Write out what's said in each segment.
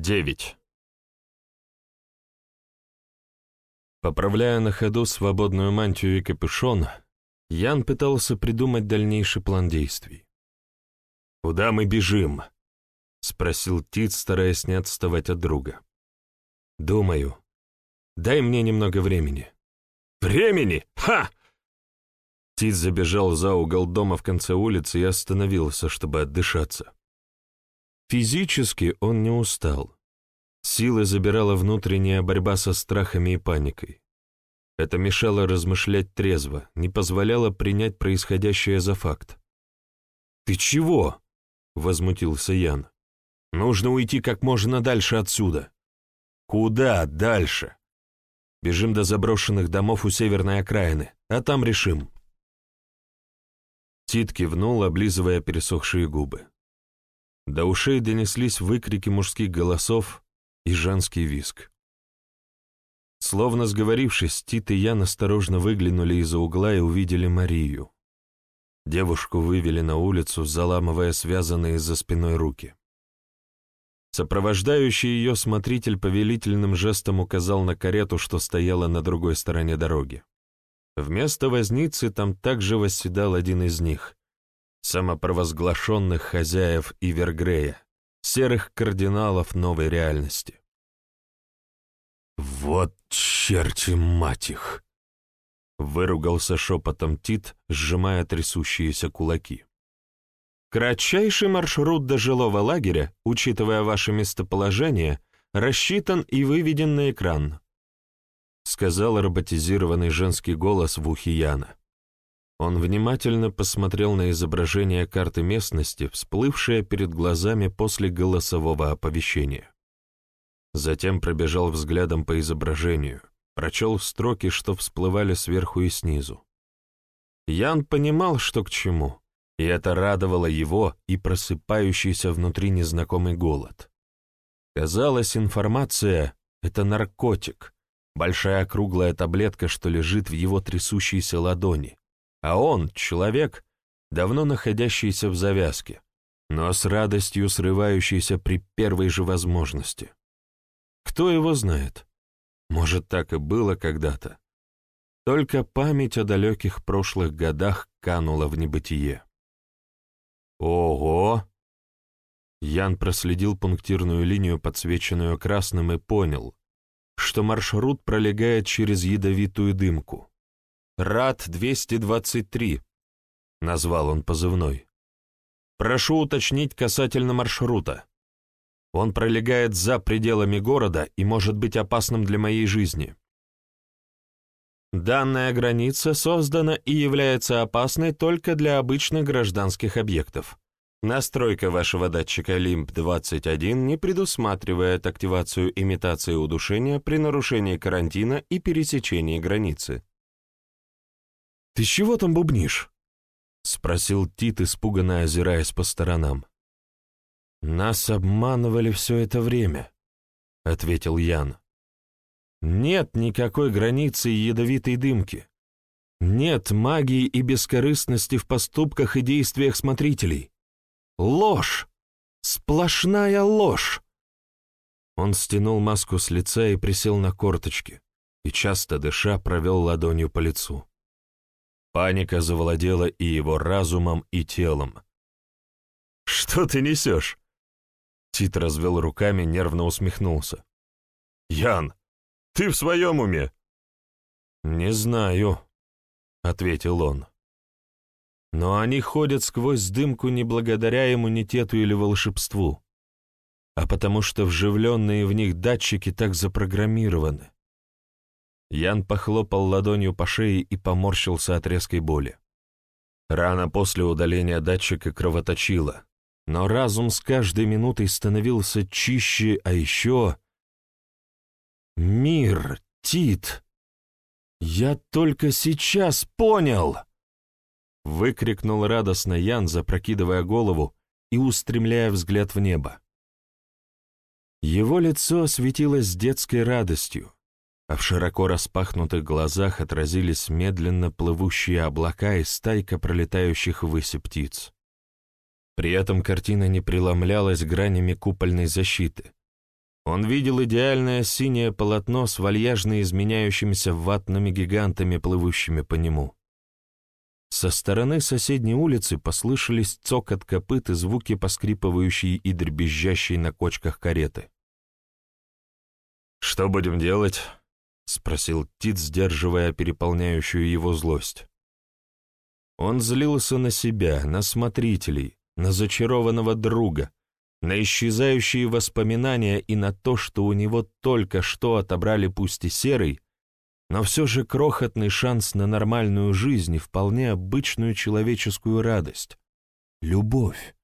Девять. Поправляя на ходу свободную мантию и капюшон, Ян пытался придумать дальнейший план действий. «Куда мы бежим?» — спросил Тит, стараясь не отставать от друга. «Думаю. Дай мне немного времени». «Времени? Ха!» Тит забежал за угол дома в конце улицы и остановился, чтобы отдышаться. Физически он не устал. Силы забирала внутренняя борьба со страхами и паникой. Это мешало размышлять трезво, не позволяло принять происходящее за факт. «Ты чего?» — возмутился Ян. «Нужно уйти как можно дальше отсюда». «Куда дальше?» «Бежим до заброшенных домов у северной окраины, а там решим». Тит кивнул, облизывая пересохшие губы. До ушей донеслись выкрики мужских голосов и женский виск. Словно сговорившись, Тит и я осторожно выглянули из-за угла и увидели Марию. Девушку вывели на улицу, заламывая связанные за спиной руки. Сопровождающий ее смотритель повелительным жестом указал на карету, что стояла на другой стороне дороги. Вместо возницы там также восседал один из них, самопровозглашенных хозяев Ивергрея, серых кардиналов новой реальности. «Вот черти мать их!» — выругался шепотом Тит, сжимая трясущиеся кулаки. «Кратчайший маршрут до жилого лагеря, учитывая ваше местоположение, рассчитан и выведен на экран», — сказал роботизированный женский голос в ухе Яна. Он внимательно посмотрел на изображение карты местности, всплывшее перед глазами после голосового оповещения. Затем пробежал взглядом по изображению, прочел строки, что всплывали сверху и снизу. Ян понимал, что к чему, и это радовало его и просыпающийся внутри незнакомый голод. Казалось, информация — это наркотик, большая круглая таблетка, что лежит в его трясущейся ладони, а он, человек, давно находящийся в завязке, но с радостью срывающийся при первой же возможности. Кто его знает? Может, так и было когда-то. Только память о далеких прошлых годах канула в небытие. Ого! Ян проследил пунктирную линию, подсвеченную красным, и понял, что маршрут пролегает через ядовитую дымку. РАД-223, назвал он позывной. Прошу уточнить касательно маршрута. Он пролегает за пределами города и может быть опасным для моей жизни. Данная граница создана и является опасной только для обычных гражданских объектов. Настройка вашего датчика LIMP-21 не предусматривает активацию имитации удушения при нарушении карантина и пересечении границы. «Ты чего там бубнишь?» — спросил Тит, испуганно озираясь по сторонам. «Нас обманывали все это время», — ответил Ян. «Нет никакой границы ядовитой дымки. Нет магии и бескорыстности в поступках и действиях смотрителей. Ложь! Сплошная ложь!» Он стянул маску с лица и присел на корточки, и, часто дыша, провел ладонью по лицу. Паника завладела и его разумом, и телом. «Что ты несешь?» Тит развел руками, нервно усмехнулся. «Ян, ты в своем уме?» «Не знаю», — ответил он. «Но они ходят сквозь дымку не благодаря иммунитету или волшебству, а потому что вживленные в них датчики так запрограммированы. Ян похлопал ладонью по шее и поморщился от резкой боли. Рана после удаления датчика кровоточила, но разум с каждой минутой становился чище, а еще... «Мир, Тит! Я только сейчас понял!» Выкрикнул радостно Ян, запрокидывая голову и устремляя взгляд в небо. Его лицо светилось детской радостью, а в широко распахнутых глазах отразились медленно плывущие облака и стайка пролетающих ввысь птиц. При этом картина не преломлялась гранями купольной защиты, Он видел идеальное синее полотно с вальяжно изменяющимися ватными гигантами, плывущими по нему. Со стороны соседней улицы послышались цокот копыт и звуки поскрипывающей и дребезжащей на кочках кареты. «Что будем делать?» — спросил Тит, сдерживая переполняющую его злость. Он злился на себя, на смотрителей, на зачарованного друга, на исчезающие воспоминания и на то, что у него только что отобрали пусть и серый, но все же крохотный шанс на нормальную жизнь и вполне обычную человеческую радость — любовь.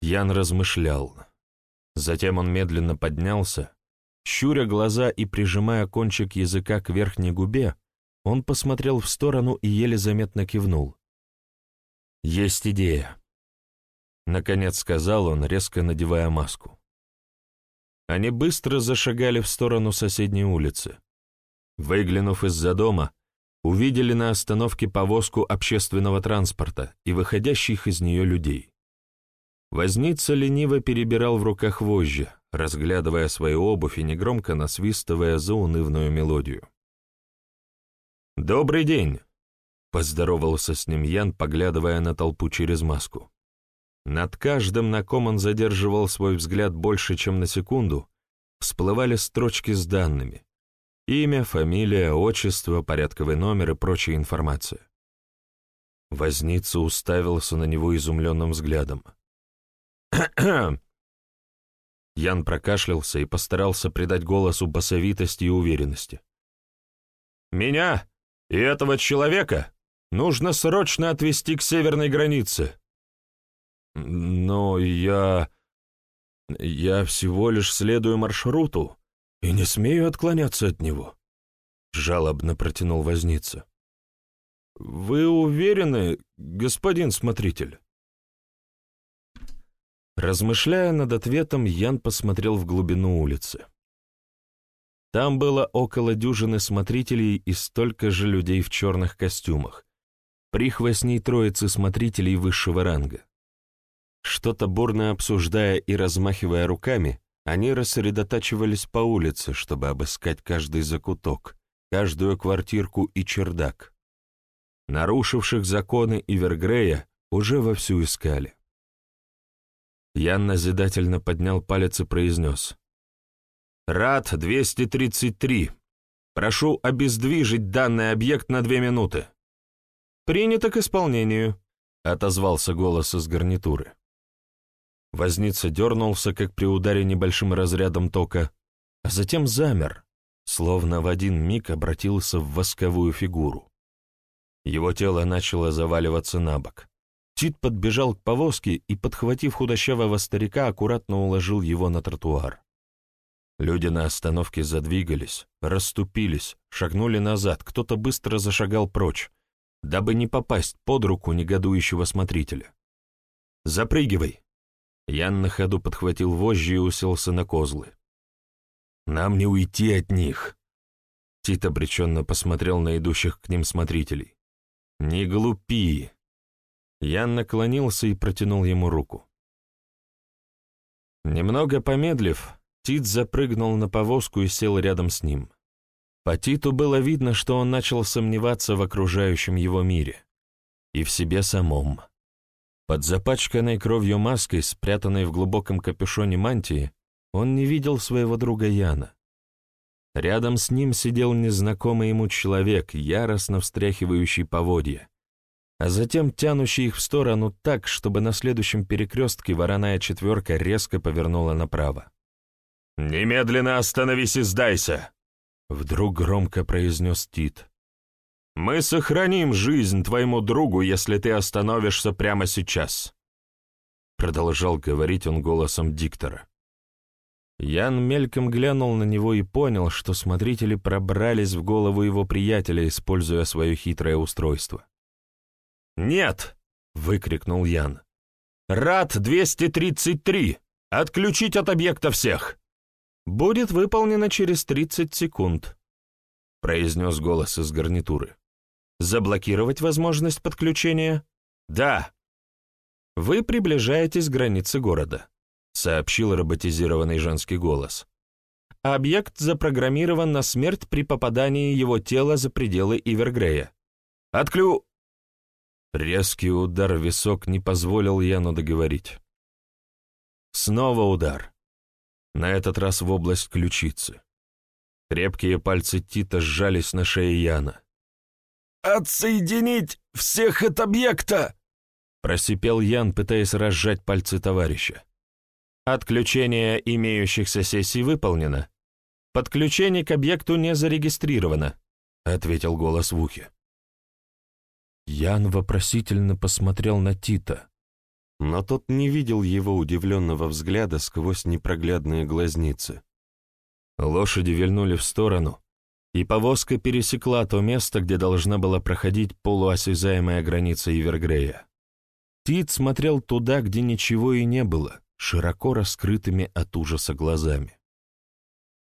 Ян размышлял. Затем он медленно поднялся, щуря глаза и прижимая кончик языка к верхней губе, он посмотрел в сторону и еле заметно кивнул. «Есть идея», — наконец сказал он, резко надевая маску. Они быстро зашагали в сторону соседней улицы. Выглянув из-за дома, увидели на остановке повозку общественного транспорта и выходящих из нее людей. Возница лениво перебирал в руках вожжи, разглядывая свою обувь и негромко насвистывая заунывную мелодию. «Добрый день!» — поздоровался с ним Ян, поглядывая на толпу через маску. Над каждым, на ком он задерживал свой взгляд больше, чем на секунду, всплывали строчки с данными. Имя, фамилия, отчество, порядковый номер и прочая информация. Возница уставился на него изумленным взглядом. Ян прокашлялся и постарался придать голосу басовитости и уверенности. «Меня и этого человека нужно срочно отвезти к северной границе. Но я... Я всего лишь следую маршруту и не смею отклоняться от него. Жалобно протянул возница. Вы уверены, господин смотритель? Размышляя над ответом, Ян посмотрел в глубину улицы. Там было около дюжины смотрителей и столько же людей в черных костюмах, прихвостней троицы смотрителей высшего ранга. Что-то бурно обсуждая и размахивая руками, они рассредотачивались по улице, чтобы обыскать каждый закуток, каждую квартирку и чердак. Нарушивших законы Ивергрея уже вовсю искали. Ян назидательно поднял палец и произнес. «Рад 233. Прошу обездвижить данный объект на две минуты». «Принято к исполнению», — отозвался голос из гарнитуры. Возница дернулся, как при ударе небольшим разрядом тока, а затем замер, словно в один миг обратился в восковую фигуру. Его тело начало заваливаться на бок. Тит подбежал к повозке и, подхватив худощавого старика, аккуратно уложил его на тротуар. Люди на остановке задвигались, расступились, шагнули назад, кто-то быстро зашагал прочь, дабы не попасть под руку негодующего смотрителя. «Запрыгивай!» Ян на ходу подхватил вожжи и уселся на козлы. «Нам не уйти от них!» Тит обреченно посмотрел на идущих к ним смотрителей. «Не глупи!» Ян наклонился и протянул ему руку. Немного помедлив, Тит запрыгнул на повозку и сел рядом с ним. По Титу было видно, что он начал сомневаться в окружающем его мире и в себе самом. Под запачканной кровью маской, спрятанной в глубоком капюшоне мантии, он не видел своего друга Яна. Рядом с ним сидел незнакомый ему человек, яростно встряхивающий поводья, а затем тянущий их в сторону так, чтобы на следующем перекрестке вороная четверка резко повернула направо. «Немедленно остановись и сдайся!» Вдруг громко произнес Тит. Мы сохраним жизнь твоему другу, если ты остановишься прямо сейчас», — продолжал говорить он голосом диктора. Ян мельком глянул на него и понял, что смотрители пробрались в голову его приятеля, используя свое хитрое устройство. «Нет!» — выкрикнул Ян. «Рад-233! Отключить от объекта всех!» «Будет выполнено через 30 секунд», — произнес голос из гарнитуры. Заблокировать возможность подключения? Да. Вы приближаетесь к границе города. сообщил роботизированный женский голос. Объект запрограммирован на смерть при попадании его тела за пределы Ивергрея. Отклю... Резкий удар в висок не позволил Яну договорить. Снова удар. На этот раз в область ключицы. Крепкие пальцы Тита сжались на шее Яна. «Отсоединить всех от объекта!» Просипел Ян, пытаясь разжать пальцы товарища. Отключение имеющихся сессий выполнено. Подключение к объекту не зарегистрировано, ответил голос в ухе. Ян вопросительно посмотрел на Тита, но тот не видел его удивленного взгляда сквозь непроглядные глазницы. Лошади вильнули в сторону, и повозка пересекла то место, где должна была проходить полуосязаемая граница Ивергрея. Тит смотрел туда, где ничего и не было, широко раскрытыми от ужаса глазами.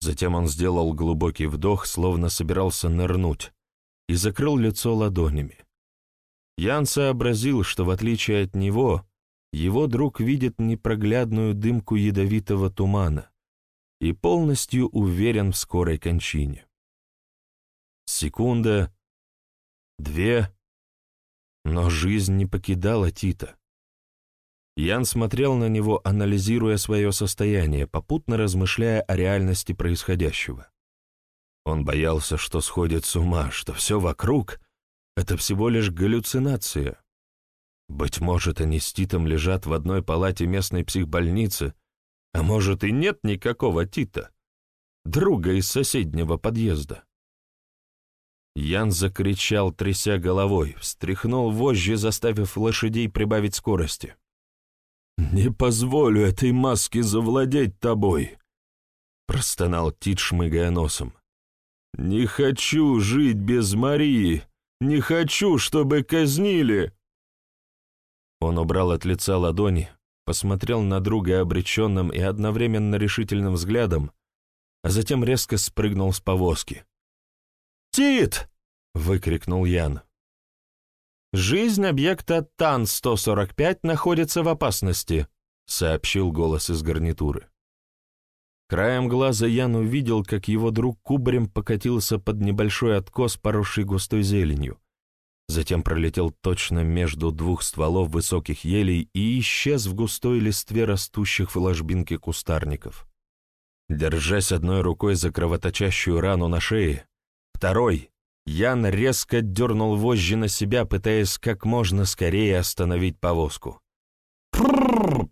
Затем он сделал глубокий вдох, словно собирался нырнуть, и закрыл лицо ладонями. Ян сообразил, что в отличие от него, его друг видит непроглядную дымку ядовитого тумана и полностью уверен в скорой кончине. Секунда, две, но жизнь не покидала Тита. Ян смотрел на него, анализируя свое состояние, попутно размышляя о реальности происходящего. Он боялся, что сходит с ума, что все вокруг это всего лишь галлюцинация. Быть может, они с Титом лежат в одной палате местной психбольницы, а может и нет никакого Тита, друга из соседнего подъезда. Ян закричал, тряся головой, встряхнул вожжи, заставив лошадей прибавить скорости. «Не позволю этой маске завладеть тобой!» — простонал Тит, шмыгая носом. «Не хочу жить без Марии!» Не хочу, чтобы казнили!» Он убрал от лица ладони, посмотрел на друга обреченным и одновременно решительным взглядом, а затем резко спрыгнул с повозки. «Тит!» — выкрикнул Ян. «Жизнь объекта ТАН-145 находится в опасности», — сообщил голос из гарнитуры. Краем глаза Ян увидел, как его друг кубарем покатился под небольшой откос, поросший густой зеленью. Затем пролетел точно между двух стволов высоких елей и исчез в густой листве растущих в ложбинке кустарников. Держась одной рукой за кровоточащую рану на шее, второй Ян резко дернул вожжи на себя, пытаясь как можно скорее остановить повозку. «Пррррр!»